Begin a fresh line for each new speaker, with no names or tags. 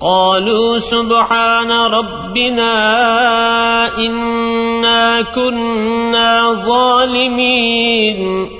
قالوا سبحان ربنا إنا كنا ظالمين.